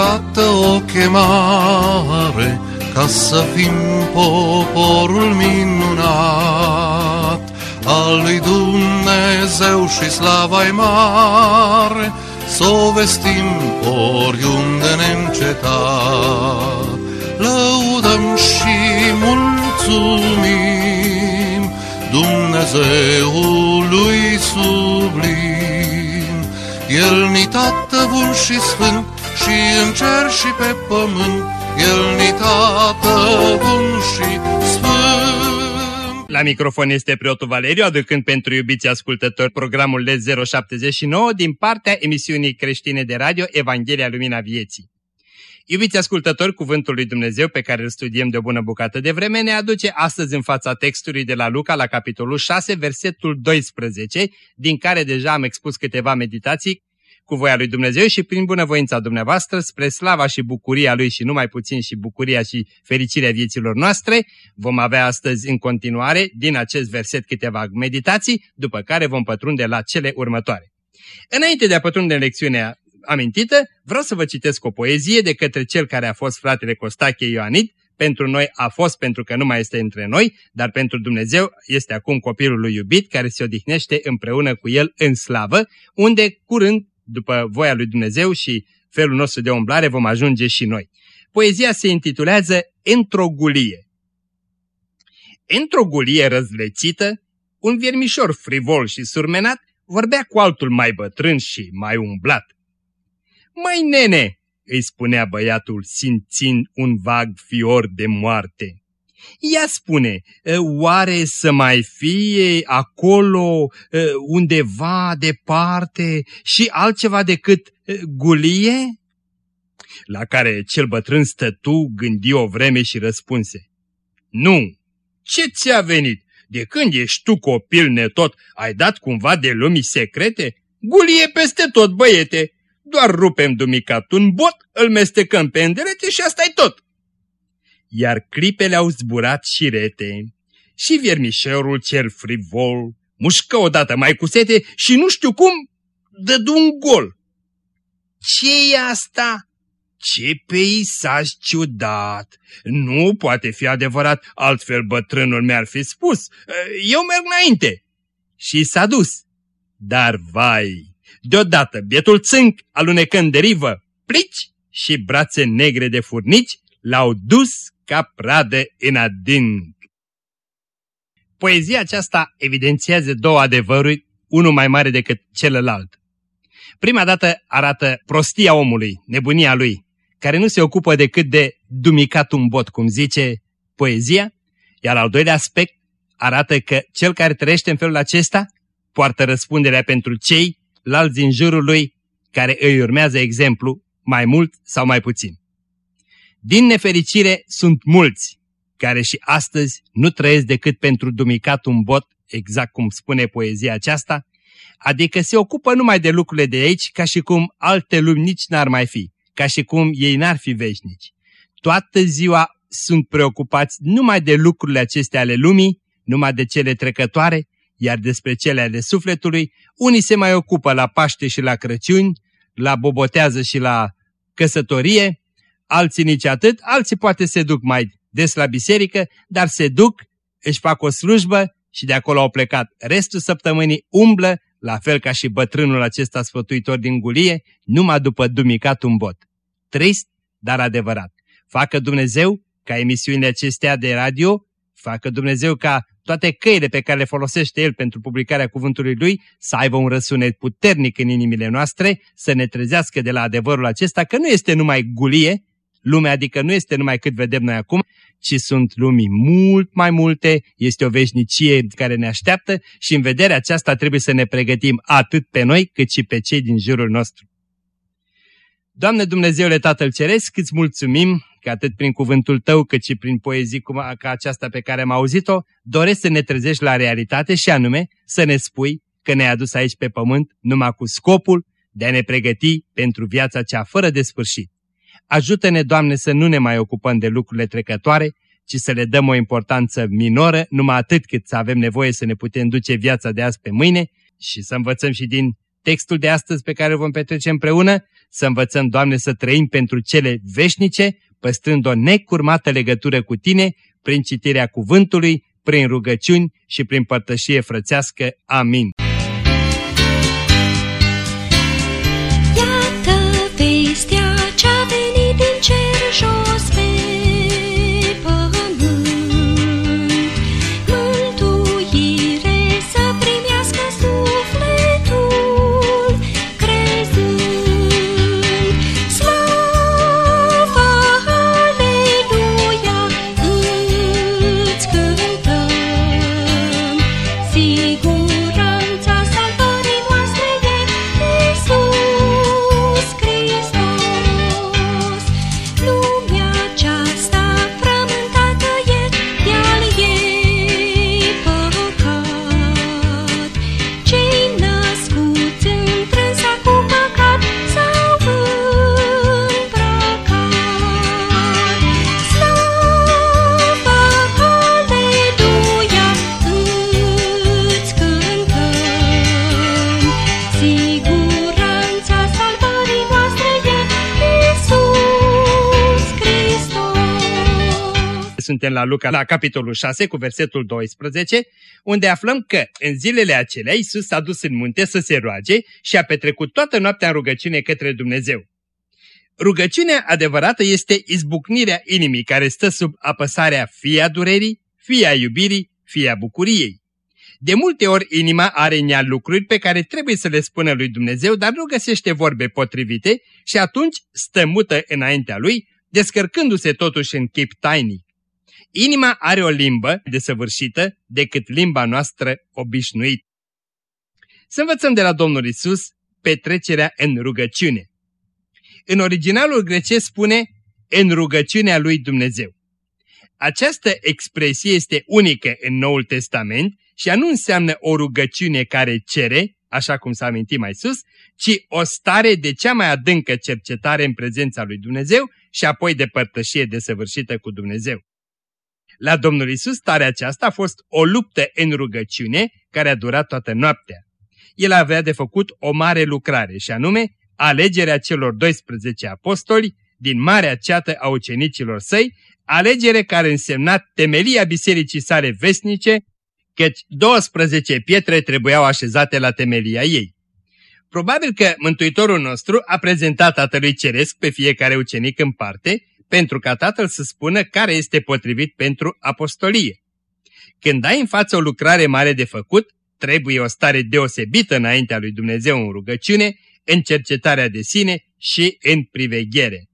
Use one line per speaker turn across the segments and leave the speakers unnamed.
iată o chemare ca să fim poporul minunat al lui Dumnezeu și slava mare, să o vestim oriunde neîncetat. Lăudăm și mulțumim Dumnezeului sublim. El ni tată bun și sfânt și în cer și pe pământ, El ni tată bun și sfânt.
La microfon este preotul Valeriu, aducând pentru iubiții ascultători programul LED079 din partea emisiunii creștine de radio Evanghelia Lumina Vieții. Iubiți ascultători, cuvântul lui Dumnezeu pe care îl studiem de o bună bucată de vreme ne aduce astăzi în fața textului de la Luca la capitolul 6, versetul 12, din care deja am expus câteva meditații cu voia lui Dumnezeu și prin bunăvoința dumneavoastră, spre slava și bucuria lui și numai puțin și bucuria și fericirea vieților noastre, vom avea astăzi în continuare din acest verset câteva meditații, după care vom pătrunde la cele următoare. Înainte de a pătrunde în lecțiunea amintită, vreau să vă citesc o poezie de către cel care a fost fratele Costache Ioanid, pentru noi a fost pentru că nu mai este între noi, dar pentru Dumnezeu este acum copilul lui iubit care se odihnește împreună cu el în slavă, unde curând, după voia lui Dumnezeu și felul nostru de umblare, vom ajunge și noi. Poezia se intitulează Într-o gulie. Într-o gulie răzlețită, un viermișor frivol și surmenat vorbea cu altul mai bătrân și mai umblat. Măi, nene!" îi spunea băiatul, simțind un vag fior de moarte. Ia spune, oare să mai fie acolo, undeva departe și altceva decât gulie? La care cel bătrân stătu, gândi o vreme și răspunse. Nu, ce ți-a venit? De când ești tu copil netot, ai dat cumva de lumii secrete? Gulie peste tot, băiete, doar rupem dumicat un bot, îl mestecăm pe înderete și asta e tot. Iar clipele au zburat și rete și viermișorul cel frivol mușcă odată mai cu sete și nu știu cum dădu un gol. ce e asta? Ce peisaj ciudat! Nu poate fi adevărat, altfel bătrânul mi-ar fi spus. Eu merg înainte. Și s-a dus. Dar vai, Deodată, bietul țânc, alunecând de rivă, plici și brațe negre de furnici l-au dus ca pradă în adânc. Poezia aceasta evidențiază două adevăruri, unul mai mare decât celălalt. Prima dată arată prostia omului, nebunia lui, care nu se ocupă decât de dumicat un bot, cum zice poezia, iar al doilea aspect arată că cel care trăiește în felul acesta poartă răspunderea pentru cei alți din jurul lui care îi urmează exemplu mai mult sau mai puțin. Din nefericire sunt mulți care și astăzi nu trăiesc decât pentru dumicat un bot, exact cum spune poezia aceasta, adică se ocupă numai de lucrurile de aici ca și cum alte lumi nici n-ar mai fi, ca și cum ei n-ar fi veșnici. Toată ziua sunt preocupați numai de lucrurile acestea ale lumii, numai de cele trecătoare iar despre cele ale sufletului, unii se mai ocupă la Paște și la Crăciuni, la bobotează și la căsătorie, alții nici atât, alții poate se duc mai des la biserică, dar se duc, își fac o slujbă și de acolo au plecat. Restul săptămânii umblă, la fel ca și bătrânul acesta sfătuitor din gulie, numai după dumicat un bot. Trist, dar adevărat. Facă Dumnezeu ca emisiunile acestea de radio, facă Dumnezeu ca toate căile pe care le folosește El pentru publicarea cuvântului Lui să aibă un răsunet puternic în inimile noastre, să ne trezească de la adevărul acesta că nu este numai gulie, lumea adică nu este numai cât vedem noi acum, ci sunt lumii mult mai multe, este o veșnicie care ne așteaptă și în vederea aceasta trebuie să ne pregătim atât pe noi cât și pe cei din jurul nostru. Doamne Dumnezeule Tatăl Ceresc, îți mulțumim că atât prin cuvântul Tău cât și prin poezii cum, ca aceasta pe care am auzit-o, doresc să ne trezești la realitate și anume să ne spui că ne-ai adus aici pe pământ numai cu scopul de a ne pregăti pentru viața cea fără de sfârșit. Ajută-ne, Doamne, să nu ne mai ocupăm de lucrurile trecătoare, ci să le dăm o importanță minoră, numai atât cât să avem nevoie să ne putem duce viața de azi pe mâine și să învățăm și din textul de astăzi pe care îl vom petrece împreună, să învățăm, Doamne, să trăim pentru cele veșnice, păstrând o necurmată legătură cu Tine, prin citirea cuvântului, prin rugăciuni și prin părtășie frățească. Amin. Suntem la Luca, la capitolul 6, cu versetul 12, unde aflăm că în zilele acelea Iisus s-a dus în munte să se roage și a petrecut toată noaptea în rugăciune către Dumnezeu. Rugăciunea adevărată este izbucnirea inimii care stă sub apăsarea fie a durerii, fie a iubirii, fie a bucuriei. De multe ori inima are în ea lucruri pe care trebuie să le spună lui Dumnezeu, dar nu găsește vorbe potrivite și atunci stă mută înaintea lui, descărcându-se totuși în chip tainic. Inima are o limbă desăvârșită decât limba noastră obișnuită. Să învățăm de la Domnul Isus petrecerea în rugăciune. În originalul grecesc spune în rugăciunea lui Dumnezeu. Această expresie este unică în Noul Testament și ea nu înseamnă o rugăciune care cere, așa cum s-a amintit mai sus, ci o stare de cea mai adâncă cercetare în prezența lui Dumnezeu și apoi de părtășie desăvârșită cu Dumnezeu. La Domnul Isus starea aceasta a fost o luptă în rugăciune care a durat toată noaptea. El avea de făcut o mare lucrare și anume alegerea celor 12 apostoli din marea ceată a ucenicilor săi, alegere care însemna temelia bisericii sale vesnice, căci 12 pietre trebuiau așezate la temelia ei. Probabil că Mântuitorul nostru a prezentat Tatălui Ceresc pe fiecare ucenic în parte pentru ca Tatăl să spună care este potrivit pentru apostolie. Când ai în față o lucrare mare de făcut, trebuie o stare deosebită înaintea lui Dumnezeu în rugăciune, în cercetarea de sine și în priveghere.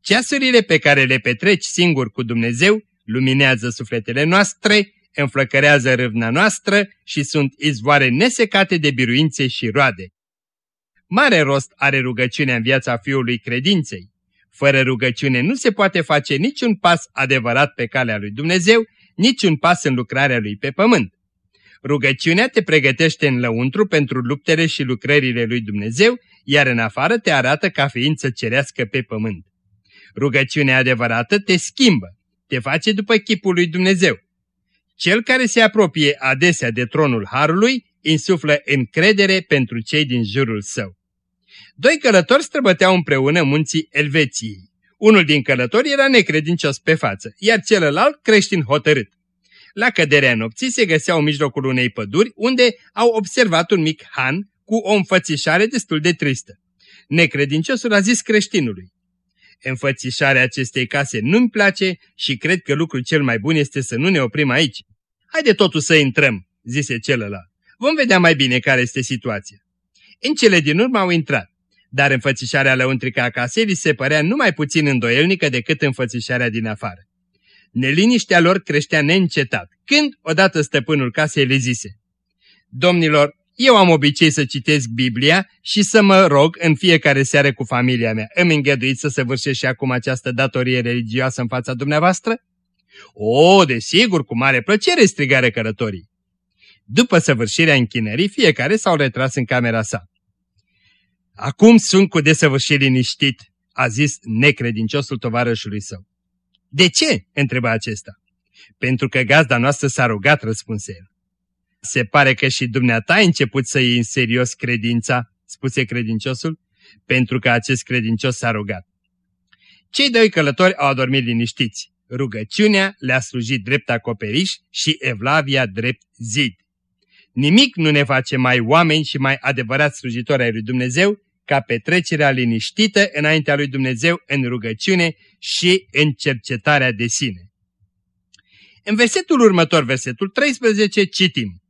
Ceasurile pe care le petreci singur cu Dumnezeu luminează sufletele noastre, înflăcărează râvna noastră și sunt izvoare nesecate de biruințe și roade. Mare rost are rugăciunea în viața fiului credinței. Fără rugăciune nu se poate face niciun pas adevărat pe calea lui Dumnezeu, niciun pas în lucrarea lui pe pământ. Rugăciunea te pregătește în lăuntru pentru luptele și lucrările lui Dumnezeu, iar în afară te arată ca ființă cerească pe pământ. Rugăciunea adevărată te schimbă, te face după chipul lui Dumnezeu. Cel care se apropie adesea de tronul Harului, insuflă încredere pentru cei din jurul său. Doi călători străbăteau împreună munții Elveției. Unul din călători era necredincios pe față, iar celălalt creștin hotărât. La căderea nopții se găseau în mijlocul unei păduri, unde au observat un mic han cu o înfățișare destul de tristă. Necredinciosul a zis creștinului, Înfățișarea acestei case nu-mi place și cred că lucrul cel mai bun este să nu ne oprim aici. Haide totul să intrăm, zise celălalt. Vom vedea mai bine care este situația. În cele din urmă au intrat dar înfățișarea lăuntrică a casei li se părea numai puțin îndoielnică decât înfățișarea din afară. Neliniștea lor creștea neîncetat, când, odată stăpânul casei le zise, Domnilor, eu am obicei să citesc Biblia și să mă rog în fiecare seară cu familia mea. Îmi îngăduiți să săvârșesc și acum această datorie religioasă în fața dumneavoastră? O, desigur, cu mare plăcere, strigare cărătorii. După săvârșirea închinării, fiecare s-au retras în camera sa. Acum sunt cu desăvârșit liniștit, a zis necredinciosul tovarășului său. De ce? întreba acesta. Pentru că gazda noastră s-a rugat, răspunse el. Se pare că și dumneata ai început să iei în serios credința, spuse credinciosul, pentru că acest credincios s-a rugat. Cei doi călători au adormit liniștiți. Rugăciunea le-a slujit drept acoperiș și Evlavia drept zid. Nimic nu ne face mai oameni și mai adevărați slujitori ai lui Dumnezeu ca petrecerea liniștită înaintea lui Dumnezeu în rugăciune și în cercetarea de sine. În versetul următor, versetul 13, citim.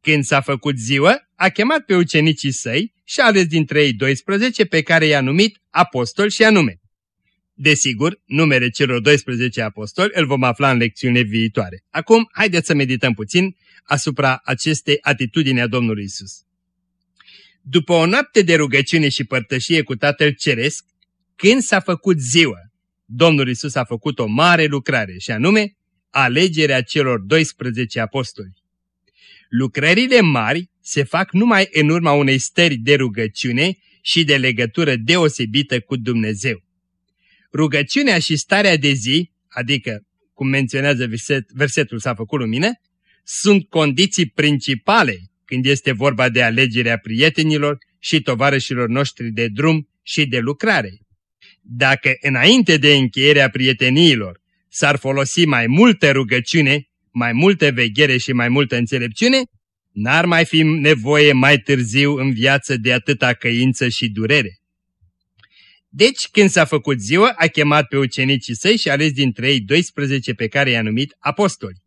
Când s-a făcut ziua, a chemat pe ucenicii săi și a ales dintre ei 12 pe care i-a numit apostoli și anume. Desigur, numele celor 12 apostoli îl vom afla în lecțiune viitoare. Acum, haideți să medităm puțin asupra acestei atitudini a Domnului Isus. După o noapte de rugăciune și părtășie cu Tatăl Ceresc, când s-a făcut ziua, Domnul Isus a făcut o mare lucrare și anume alegerea celor 12 apostoli. Lucrările mari se fac numai în urma unei stări de rugăciune și de legătură deosebită cu Dumnezeu. Rugăciunea și starea de zi, adică, cum menționează verset, versetul s-a făcut lumină, sunt condiții principale când este vorba de alegerea prietenilor și tovarășilor noștri de drum și de lucrare. Dacă înainte de încheierea prieteniilor s-ar folosi mai multă rugăciune, mai multă veghere și mai multă înțelepciune, n-ar mai fi nevoie mai târziu în viață de atâta căință și durere. Deci, când s-a făcut ziua, a chemat pe ucenicii săi și a ales dintre ei 12 pe care i-a numit apostoli.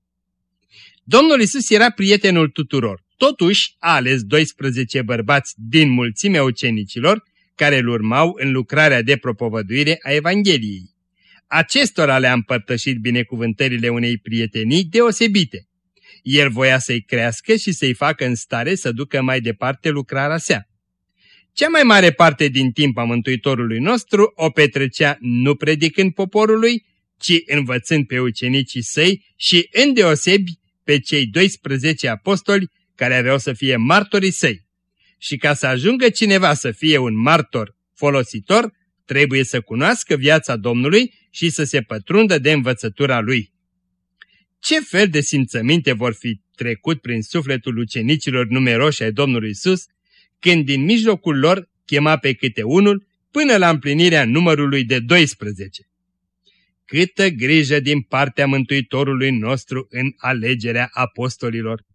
Domnul Isus era prietenul tuturor, totuși a ales 12 bărbați din mulțimea ucenicilor care îl urmau în lucrarea de propovăduire a Evangheliei. Acestora le-a împărtășit binecuvântările unei prietenii deosebite. El voia să-i crească și să-i facă în stare să ducă mai departe lucrarea sa. Cea mai mare parte din timp a Mântuitorului nostru o petrecea nu predicând poporului, ci învățând pe ucenicii săi și îndeosebi pe cei 12 apostoli care aveau să fie martorii săi. Și ca să ajungă cineva să fie un martor folositor, trebuie să cunoască viața Domnului și să se pătrundă de învățătura lui. Ce fel de simțăminte vor fi trecut prin sufletul ucenicilor numeroși ai Domnului Isus, când din mijlocul lor chema pe câte unul până la împlinirea numărului de 12. Câtă grijă din partea Mântuitorului nostru în alegerea apostolilor!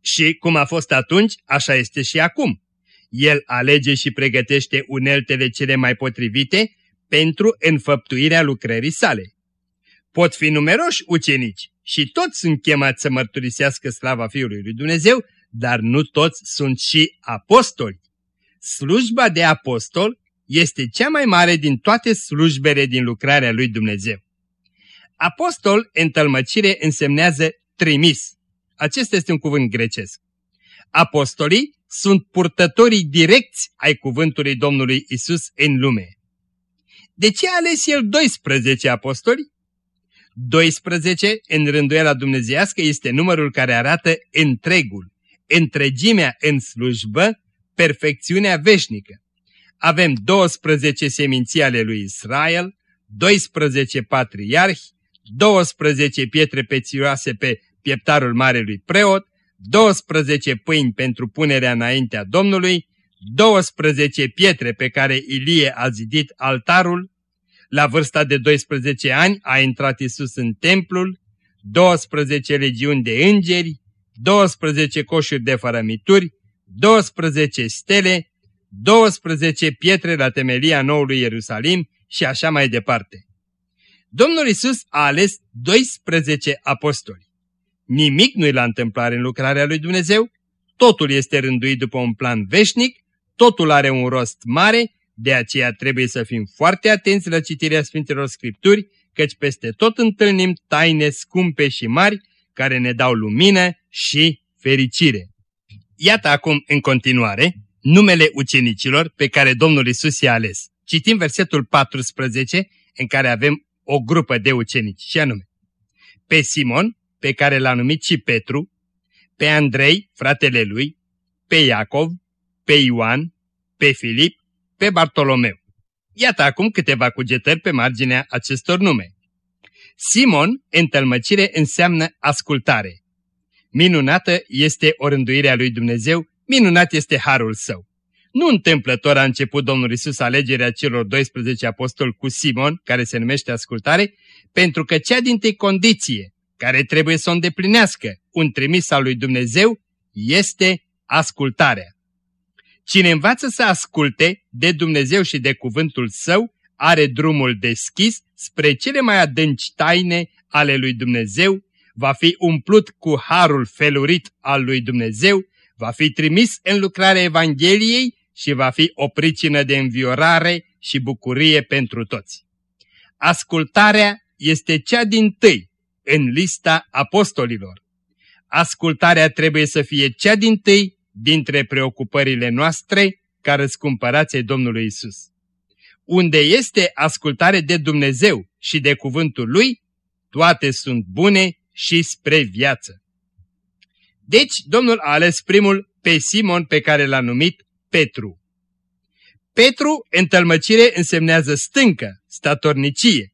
Și cum a fost atunci, așa este și acum. El alege și pregătește uneltele cele mai potrivite pentru înfăptuirea lucrării sale. Pot fi numeroși ucenici și toți sunt chemați să mărturisească slava Fiului lui Dumnezeu, dar nu toți sunt și apostoli. Slujba de apostol este cea mai mare din toate slujbele din lucrarea lui Dumnezeu. Apostol, în tălmăcire, însemnează trimis. Acesta este un cuvânt grecesc. Apostolii sunt purtătorii direcți ai cuvântului Domnului Isus în lume. De ce a ales el 12 apostoli? 12 în rânduiala dumnezeiască este numărul care arată întregul, întregimea în slujbă, perfecțiunea veșnică. Avem 12 seminții ale lui Israel, 12 patriarhi, 12 pietre pețioase pe pieptarul marelui preot, 12 pâini pentru punerea înaintea Domnului, 12 pietre pe care Ilie a zidit altarul, la vârsta de 12 ani a intrat Isus în templul, 12 legiuni de îngeri, 12 coșuri de fărămituri, 12 stele, 12 pietre la temelia noului Ierusalim și așa mai departe. Domnul Isus a ales 12 apostoli. Nimic nu-i la întâmplare în lucrarea lui Dumnezeu, totul este rânduit după un plan veșnic, totul are un rost mare, de aceea trebuie să fim foarte atenți la citirea Sfintelor Scripturi, căci peste tot întâlnim taine scumpe și mari care ne dau lumină și fericire. Iată acum în continuare numele ucenicilor pe care Domnul Isus i-a ales. Citim versetul 14 în care avem o grupă de ucenici și anume pe Simon, pe care l-a numit și Petru, pe Andrei, fratele lui, pe Iacov, pe Ioan, pe Filip, pe Bartolomeu. Iată acum câteva cugetări pe marginea acestor nume. Simon, întâlmăcire, înseamnă ascultare. Minunată este orânduirea lui Dumnezeu, minunat este harul său. Nu întâmplător a început Domnul Isus alegerea celor 12 apostoli cu Simon, care se numește ascultare, pentru că cea din tâi condiție care trebuie să o îndeplinească un trimis al lui Dumnezeu este ascultarea. Cine învață să asculte de Dumnezeu și de cuvântul său, are drumul deschis spre cele mai adânci taine ale lui Dumnezeu, va fi umplut cu harul felurit al lui Dumnezeu, va fi trimis în lucrarea Evangheliei și va fi o pricină de înviorare și bucurie pentru toți. Ascultarea este cea din tâi în lista apostolilor. Ascultarea trebuie să fie cea din tâi dintre preocupările noastre ca răscumpărației Domnului Isus. Unde este ascultare de Dumnezeu și de cuvântul Lui, toate sunt bune și spre viață. Deci, Domnul a ales primul pe Simon pe care l-a numit Petru. Petru, în tălmăcire, însemnează stâncă, statornicie.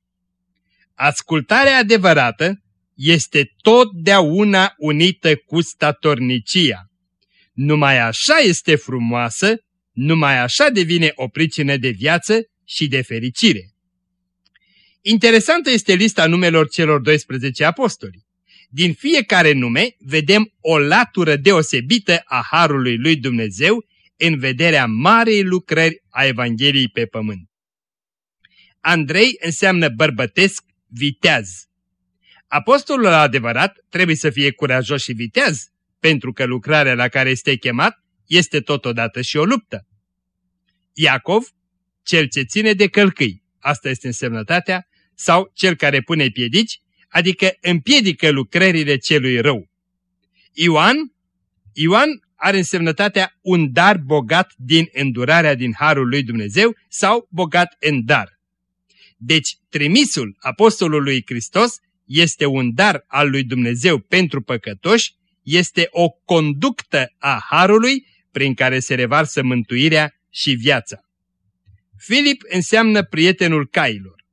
Ascultarea adevărată este totdeauna unită cu statornicia. Numai așa este frumoasă, numai așa devine o pricină de viață și de fericire. Interesantă este lista numelor celor 12 apostoli. Din fiecare nume vedem o latură deosebită a Harului lui Dumnezeu în vederea marei lucrări a Evangheliei pe pământ. Andrei înseamnă bărbătesc, viteaz. Apostolul adevărat trebuie să fie curajos și viteaz, pentru că lucrarea la care este chemat este totodată și o luptă. Iacov, cel ce ține de călcâi, asta este însemnătatea, sau cel care pune piedici, adică împiedică lucrările celui rău. Ioan, Ioan are însemnătatea un dar bogat din îndurarea din Harul lui Dumnezeu sau bogat în dar. Deci trimisul apostolului Hristos este un dar al lui Dumnezeu pentru păcătoși, este o conductă a Harului prin care se revarsă mântuirea și viața. Filip înseamnă prietenul cailor.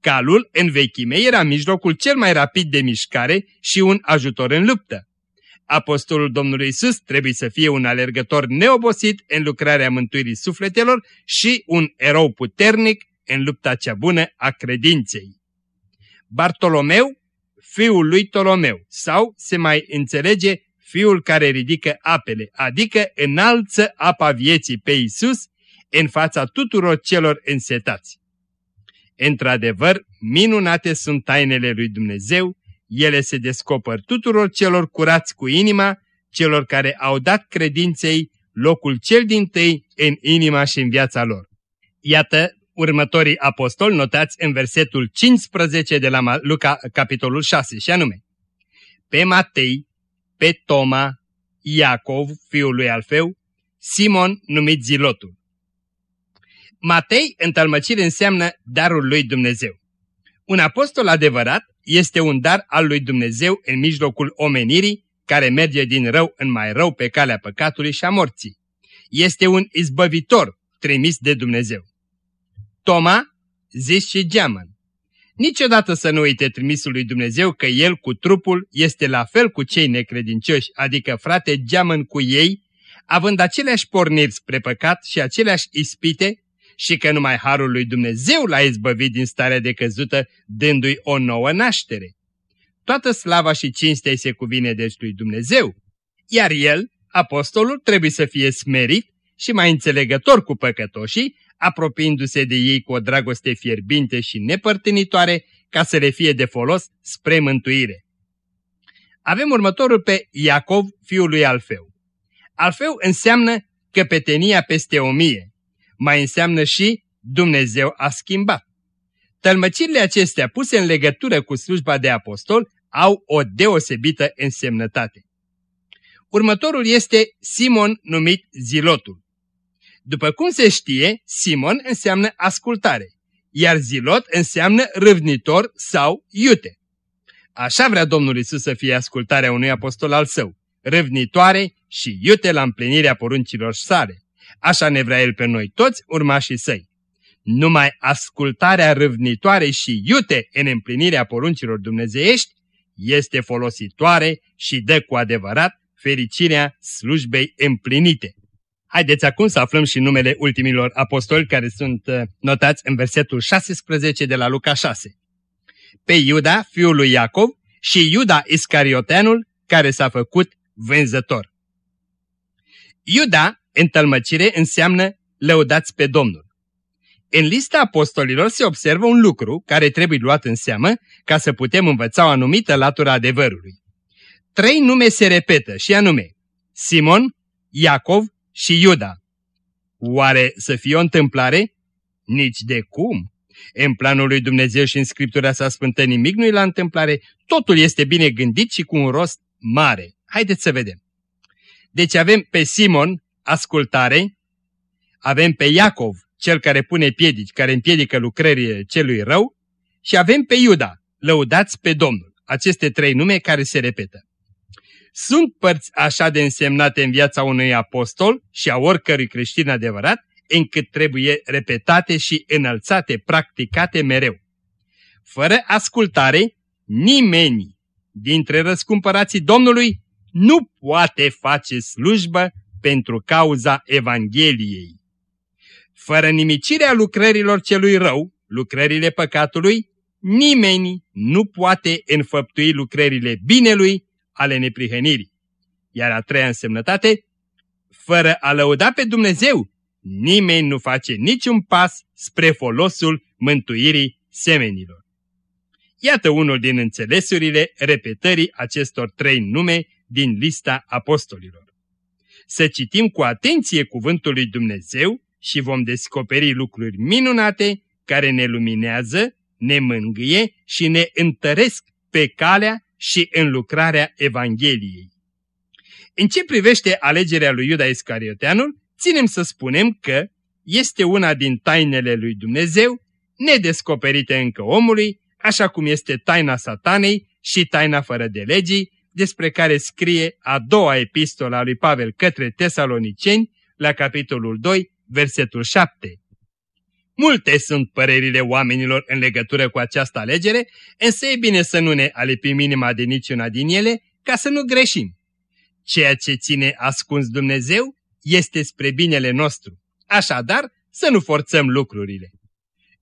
Calul, în vechime, era mijlocul cel mai rapid de mișcare și un ajutor în luptă. Apostolul Domnului Isus trebuie să fie un alergător neobosit în lucrarea mântuirii sufletelor și un erou puternic în lupta cea bună a credinței. Bartolomeu, fiul lui Tolomeu, sau se mai înțelege fiul care ridică apele, adică înalță apa vieții pe Isus în fața tuturor celor însetați. Într-adevăr, minunate sunt tainele lui Dumnezeu, ele se descoper tuturor celor curați cu inima, celor care au dat credinței locul cel din tâi în inima și în viața lor. Iată următorii apostoli notați în versetul 15 de la Luca, capitolul 6, și anume, pe Matei, pe Toma, Iacov, fiul lui Alfeu, Simon, numit Zilotul. Matei, în tălmăcire, înseamnă darul lui Dumnezeu. Un apostol adevărat este un dar al lui Dumnezeu în mijlocul omenirii, care merge din rău în mai rău pe calea păcatului și a morții. Este un izbăvitor trimis de Dumnezeu. Toma, zis și geamăn. Niciodată să nu uite trimisul lui Dumnezeu că el cu trupul este la fel cu cei necredincioși, adică frate geamăn cu ei, având aceleași porniri spre păcat și aceleași ispite, și că numai Harul lui Dumnezeu l-a izbăvit din starea de căzută, dându-i o nouă naștere. Toată slava și cinstea se cuvine deci lui Dumnezeu, iar el, apostolul, trebuie să fie smerit și mai înțelegător cu păcătoșii, apropiindu-se de ei cu o dragoste fierbinte și nepărtinitoare, ca să le fie de folos spre mântuire. Avem următorul pe Iacov, fiul lui Alfeu. Alfeu înseamnă căpetenia peste o mie mai înseamnă și Dumnezeu a schimbat. Tălmăcirile acestea puse în legătură cu slujba de apostol au o deosebită însemnătate. Următorul este Simon numit Zilotul. După cum se știe, Simon înseamnă ascultare, iar Zilot înseamnă râvnitor sau iute. Așa vrea Domnul Isus să fie ascultarea unui apostol al său, râvnitoare și iute la împlinirea poruncilor sale. Așa ne vrea El pe noi toți, urmașii săi. Numai ascultarea râvnitoare și iute în împlinirea poruncilor dumnezeiești este folositoare și dă cu adevărat fericirea slujbei împlinite. Haideți acum să aflăm și numele ultimilor apostoli care sunt uh, notați în versetul 16 de la Luca 6. Pe Iuda, fiul lui Iacov, și Iuda Iscarioteanul, care s-a făcut vânzător. Iuda, în tălmăcire, înseamnă lăudați pe Domnul. În lista apostolilor se observă un lucru care trebuie luat în seamă ca să putem învăța o anumită latură adevărului. Trei nume se repetă și anume Simon, Iacov și Iuda. Oare să fie o întâmplare? Nici de cum. În planul lui Dumnezeu și în Scriptura sa sfântă nimic nu e la întâmplare, totul este bine gândit și cu un rost mare. Haideți să vedem. Deci avem pe Simon, ascultare, avem pe Iacov, cel care pune piedici, care împiedică lucrările celui rău, și avem pe Iuda, lăudați pe Domnul. Aceste trei nume care se repetă. Sunt părți așa de însemnate în viața unui apostol și a oricărui creștin adevărat, încât trebuie repetate și înălțate, practicate mereu. Fără ascultare, nimeni dintre răscumpărații Domnului nu poate face slujbă pentru cauza Evangheliei. Fără nimicirea lucrărilor celui rău, lucrările păcatului, nimeni nu poate înfăptui lucrările binelui ale neprihănirii. Iar a treia însemnătate, fără a lăuda pe Dumnezeu, nimeni nu face niciun pas spre folosul mântuirii semenilor. Iată unul din înțelesurile repetării acestor trei nume din lista apostolilor. Să citim cu atenție cuvântul lui Dumnezeu și vom descoperi lucruri minunate care ne luminează, ne mângâie și ne întăresc pe calea și în lucrarea Evangheliei. În ce privește alegerea lui Iuda Iscarioteanul, ținem să spunem că este una din tainele lui Dumnezeu, nedescoperite încă omului, așa cum este taina satanei și taina fără de legii, despre care scrie a doua epistola a lui Pavel către tesaloniceni, la capitolul 2, versetul 7. Multe sunt părerile oamenilor în legătură cu această alegere, însă e bine să nu ne alipim inima de niciuna din ele, ca să nu greșim. Ceea ce ține ascuns Dumnezeu este spre binele nostru. Așadar, să nu forțăm lucrurile.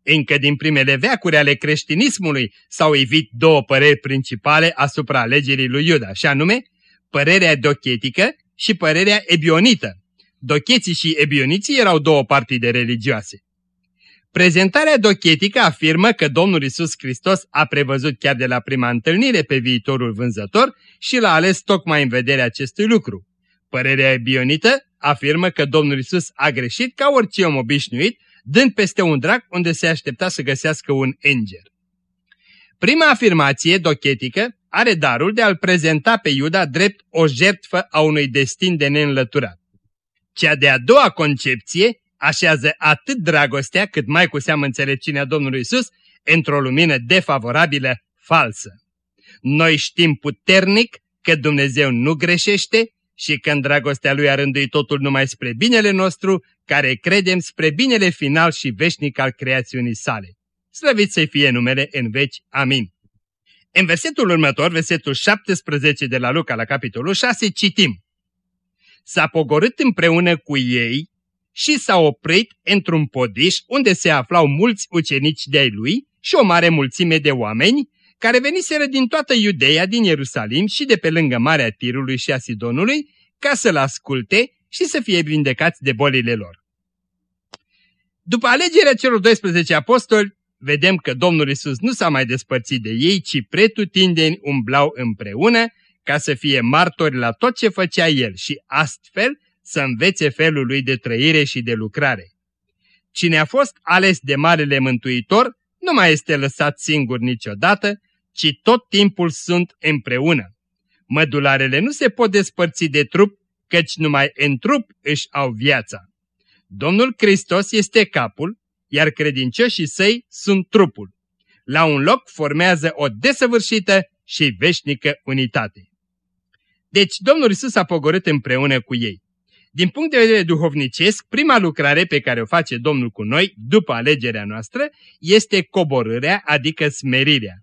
Încă din primele veacuri ale creștinismului s-au evit două păreri principale asupra alegerii lui Iuda, și anume părerea dochetică și părerea ebionită. Docheții și ebioniții erau două partide religioase. Prezentarea dochetică afirmă că Domnul Isus Hristos a prevăzut chiar de la prima întâlnire pe viitorul vânzător și l-a ales tocmai în vederea acestui lucru. Părerea bionită afirmă că Domnul Isus a greșit ca orice om obișnuit, dând peste un drac unde se aștepta să găsească un înger. Prima afirmație dochetică are darul de a-l prezenta pe Iuda drept o jertfă a unui destin de neînlăturat. Cea de-a doua concepție așează atât dragostea cât mai cu seamă înțelepciunea Domnului Isus într-o lumină defavorabilă, falsă. Noi știm puternic că Dumnezeu nu greșește și că în dragostea Lui a rânduit totul numai spre binele nostru, care credem spre binele final și veșnic al creațiunii sale. Slăvit să fie numele în veci. Amin. În versetul următor, versetul 17 de la Luca la capitolul 6, citim S-a pogorât împreună cu ei și s-a oprit într-un podiș unde se aflau mulți ucenici de-ai lui și o mare mulțime de oameni care veniseră din toată Iudeea, din Ierusalim și de pe lângă Marea Tirului și a Sidonului, ca să-l asculte și să fie vindecați de bolile lor. După alegerea celor 12 apostoli, vedem că Domnul Isus nu s-a mai despărțit de ei, ci pretutindeni umblau împreună ca să fie martori la tot ce făcea El și astfel să învețe felul lui de trăire și de lucrare. Cine a fost ales de Marele Mântuitor nu mai este lăsat singur niciodată, ci tot timpul sunt împreună. Mădularele nu se pot despărți de trup, căci numai în trup își au viața. Domnul Hristos este capul, iar credincioșii săi sunt trupul. La un loc formează o desăvârșită și veșnică unitate. Deci Domnul Isus a pogorât împreună cu ei. Din punct de vedere duhovnicesc, prima lucrare pe care o face Domnul cu noi, după alegerea noastră, este coborârea, adică smerirea.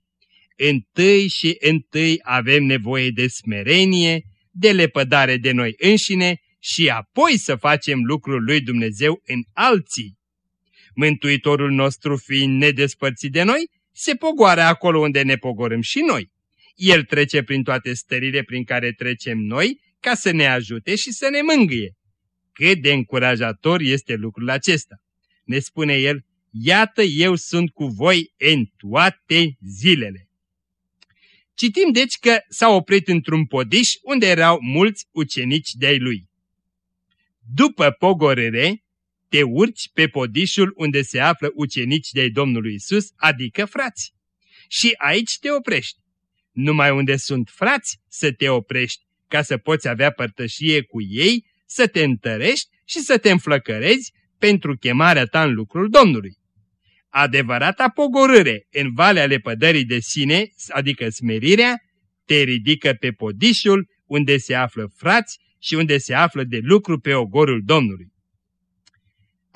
Întâi și întâi avem nevoie de smerenie, de lepădare de noi înșine și apoi să facem lucrul lui Dumnezeu în alții. Mântuitorul nostru fiind nedespărțit de noi, se pogoară acolo unde ne pogorâm și noi. El trece prin toate stările prin care trecem noi ca să ne ajute și să ne mângâie. Cât de încurajator este lucrul acesta! Ne spune el, iată eu sunt cu voi în toate zilele. Citim deci că s-a oprit într-un podiș unde erau mulți ucenici de-ai lui. După pogorâre, te urci pe podișul unde se află ucenici de Domnului Isus, adică frați. Și aici te oprești. Numai unde sunt frați să te oprești, ca să poți avea părtășie cu ei, să te întărești și să te înflăcărezi pentru chemarea ta în lucrul Domnului. Adevărata pogorâre în valea lepădării de sine, adică smerirea, te ridică pe podișul unde se află frați și unde se află de lucru pe ogorul Domnului.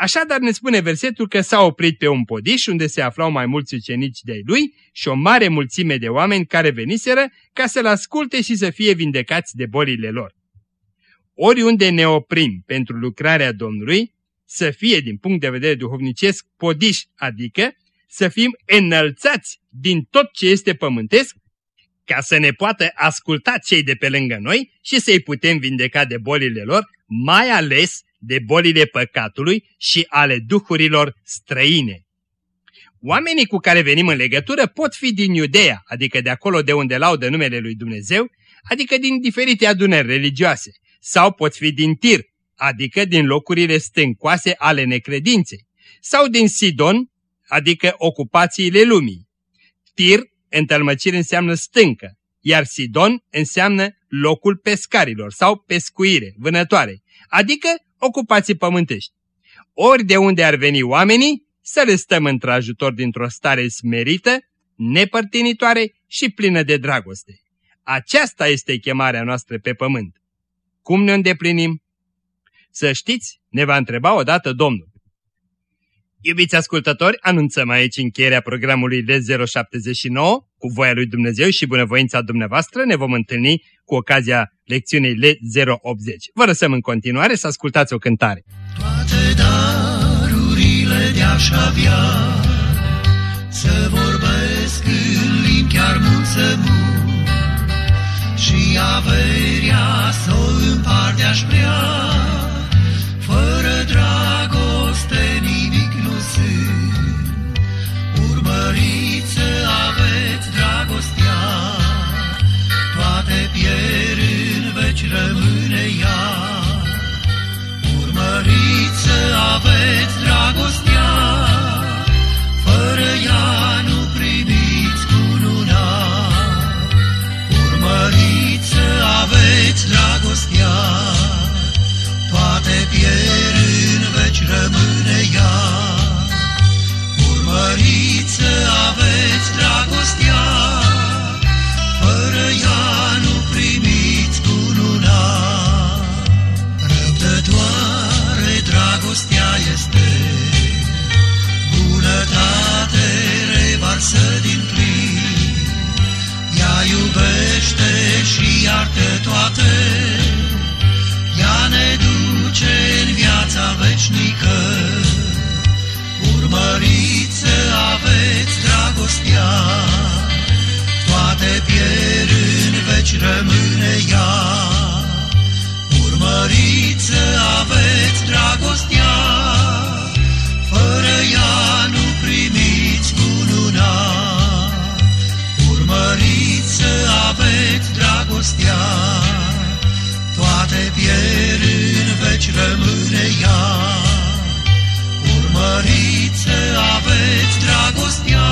Așadar ne spune versetul că s-a oprit pe un podiș unde se aflau mai mulți ucenici de lui și o mare mulțime de oameni care veniseră ca să-l asculte și să fie vindecați de bolile lor. Oriunde ne oprim pentru lucrarea Domnului, să fie din punct de vedere duhovnicesc podiș, adică să fim înălțați din tot ce este pământesc, ca să ne poată asculta cei de pe lângă noi și să-i putem vindeca de bolile lor, mai ales de bolile păcatului și ale duhurilor străine. Oamenii cu care venim în legătură pot fi din Iudeea, adică de acolo de unde laudă numele lui Dumnezeu, adică din diferite adunări religioase, sau pot fi din Tir, adică din locurile stâncoase ale necredinței, sau din Sidon, adică ocupațiile lumii. Tir, în tălmăcire, înseamnă stâncă, iar Sidon înseamnă locul pescarilor sau pescuire, vânătoare, adică ocupații pământești. Ori de unde ar veni oamenii, să le stăm într-ajutor dintr-o stare smerită, nepărtinitoare și plină de dragoste. Aceasta este chemarea noastră pe pământ. Cum ne îndeplinim? Să știți, ne va întreba odată Domnul. Iubiți ascultători, anunțăm aici încheierea programului L079. Cu voia lui Dumnezeu și bunăvoința dumneavoastră ne vom întâlni cu ocazia lecțiunii L080. Vă lăsăm în continuare să ascultați o cântare.
Toate darurile de-aș avea Să vorbesc în limbi chiar mult să Și averia să o împart de-aș vrea aveți dragostea Fără ea nu primiți cununa. Urmăriți să aveți dragostea Toate pierd în veci rămâne veșnică. Urmăriți să aveți dragostea Toate pierd în veci rămâne ea. Urmăriți să aveți dragostea Fără ea nu primiți cununa Urmăriți să aveți dragostea Toate deci rămâne ea. urmărițe, aveți dragostea,